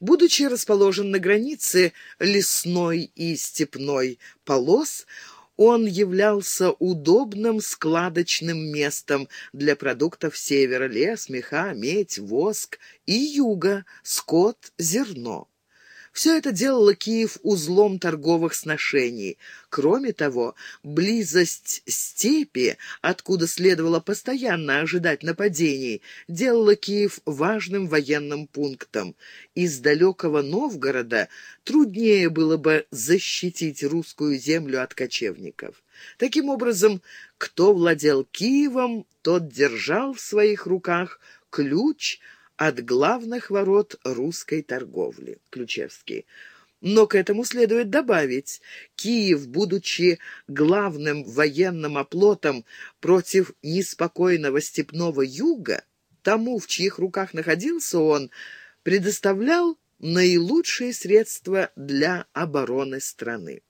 Будучи расположен на границе лесной и степной полос, он являлся удобным складочным местом для продуктов севера – лес, меха, медь, воск и юга – скот, зерно. Все это делало Киев узлом торговых сношений. Кроме того, близость степи, откуда следовало постоянно ожидать нападений, делала Киев важным военным пунктом. Из далекого Новгорода труднее было бы защитить русскую землю от кочевников. Таким образом, кто владел Киевом, тот держал в своих руках ключ – от главных ворот русской торговли. Ключевский. Но к этому следует добавить, Киев, будучи главным военным оплотом против неспокойного степного юга, тому, в чьих руках находился он, предоставлял наилучшие средства для обороны страны.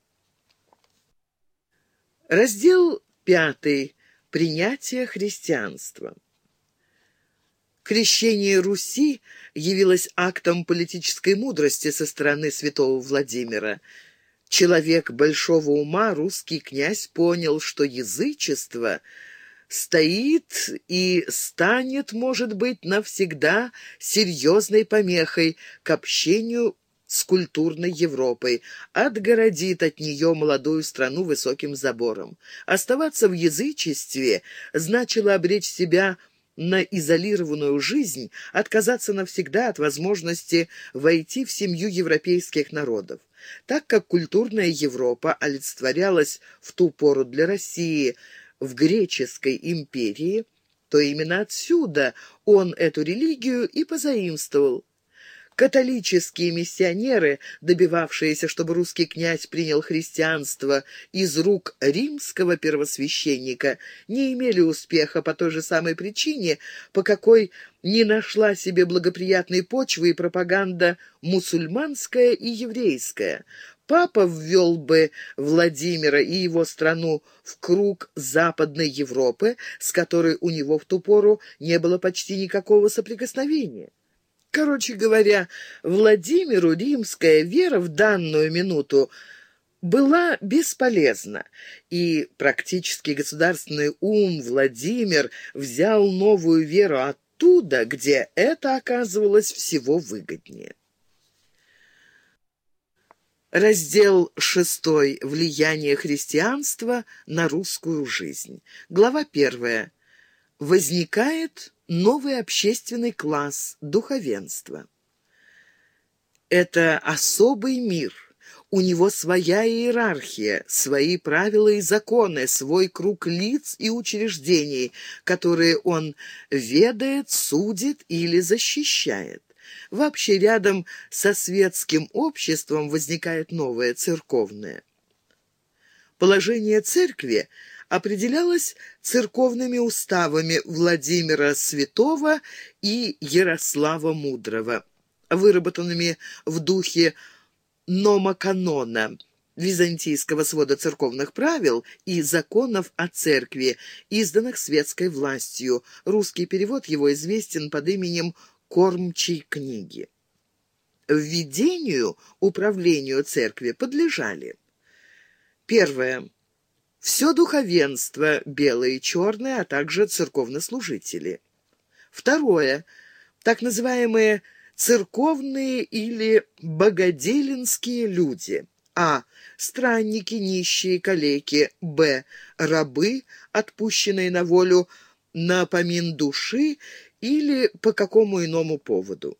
Раздел пятый. Принятие христианства. Крещение Руси явилось актом политической мудрости со стороны святого Владимира. Человек большого ума, русский князь, понял, что язычество стоит и станет, может быть, навсегда серьезной помехой к общению с культурной Европой, отгородит от нее молодую страну высоким забором. Оставаться в язычестве значило обречь себя на изолированную жизнь, отказаться навсегда от возможности войти в семью европейских народов. Так как культурная Европа олицетворялась в ту пору для России в греческой империи, то именно отсюда он эту религию и позаимствовал. Католические миссионеры, добивавшиеся, чтобы русский князь принял христианство из рук римского первосвященника, не имели успеха по той же самой причине, по какой не нашла себе благоприятной почвы и пропаганда мусульманская и еврейская. Папа ввел бы Владимира и его страну в круг Западной Европы, с которой у него в ту пору не было почти никакого соприкосновения. Короче говоря, Владимиру римская вера в данную минуту была бесполезна, и практически государственный ум Владимир взял новую веру оттуда, где это оказывалось всего выгоднее. Раздел шестой. Влияние христианства на русскую жизнь. Глава первая. Возникает новый общественный класс – духовенство. Это особый мир. У него своя иерархия, свои правила и законы, свой круг лиц и учреждений, которые он ведает, судит или защищает. Вообще рядом со светским обществом возникает новое церковное. Положение церкви – определялось церковными уставами Владимира Святого и Ярослава Мудрого, выработанными в духе номоканона, византийского свода церковных правил и законов о церкви, изданных светской властью. Русский перевод его известен под именем «Кормчей книги». Введению управлению церкви подлежали. Первое все духовенство, белое и черное, а также церковнослужители. Второе. Так называемые церковные или богоделинские люди. А. Странники, нищие, калеки. Б. Рабы, отпущенные на волю на помин души или по какому иному поводу.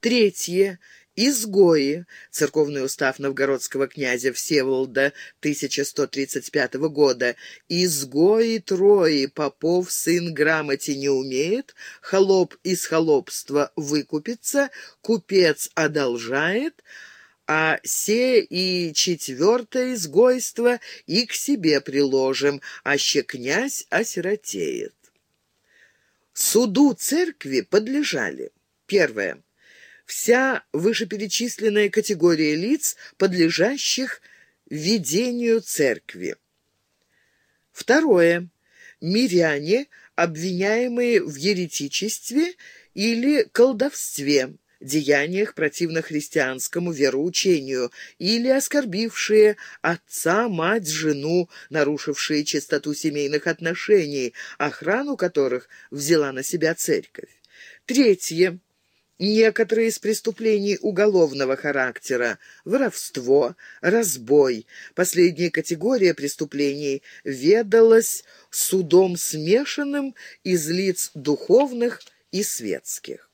Третье. Изгои. Церковный устав новгородского князя Всеволода 1135 года. Изгои трои, попов сын грамоте не умеет, холоп из холопства выкупится, купец одолжает, а се и четвертое изгойство и к себе приложим, аще князь осиротеет. Суду церкви подлежали. Первое вся вышеперечисленная категория лиц, подлежащих ведению церкви. Второе. Миряне, обвиняемые в еретичестве или колдовстве, деяниях, противно христианскому вероучению, или оскорбившие отца, мать, жену, нарушившие чистоту семейных отношений, охрану которых взяла на себя церковь. Третье. Некоторые из преступлений уголовного характера – воровство, разбой. Последняя категория преступлений ведалась судом смешанным из лиц духовных и светских.